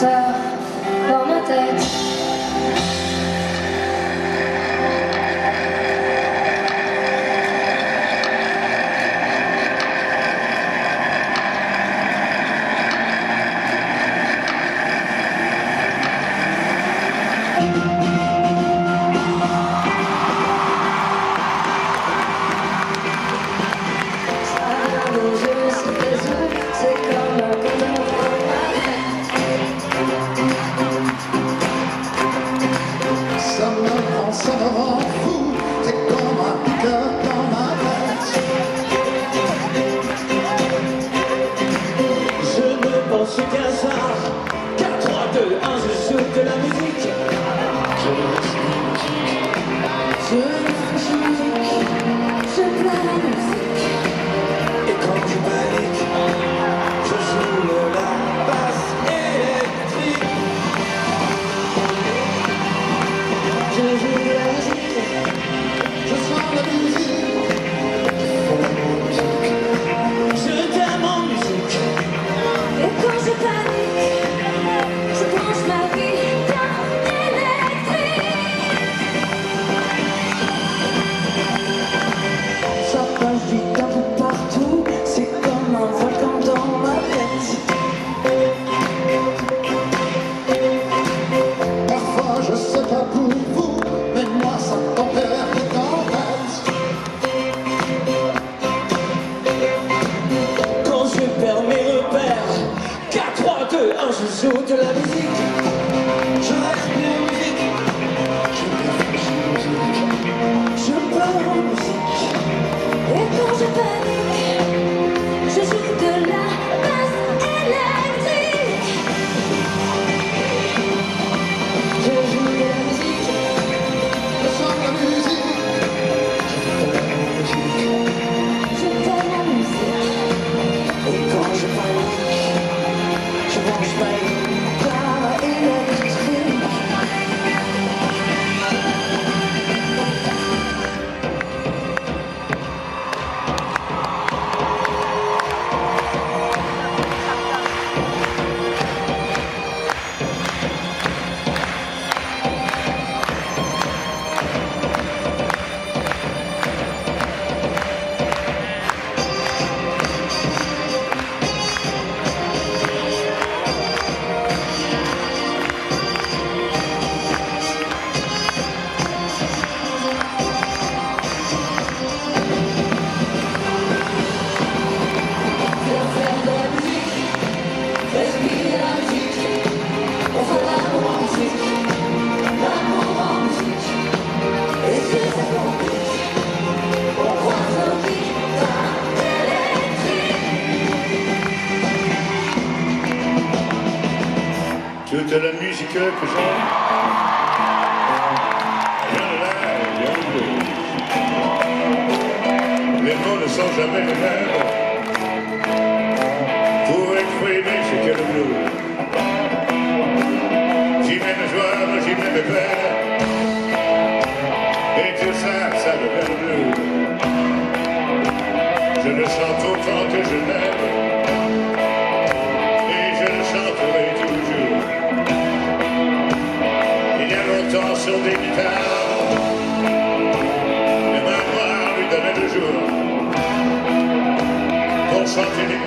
moteur dans ma tête on comme un. Je ne pense qu'à ça, 4, 3, 2, 1, je saute de la musique. un joujou de la musique. Les mots ne sont jamais les mêmes pour exprimer ce qu'est le blues. J'y mets mes joies, j'y mets mes peines, et tout ça, ça devient le blues. Je le chante autant que je l'aime. something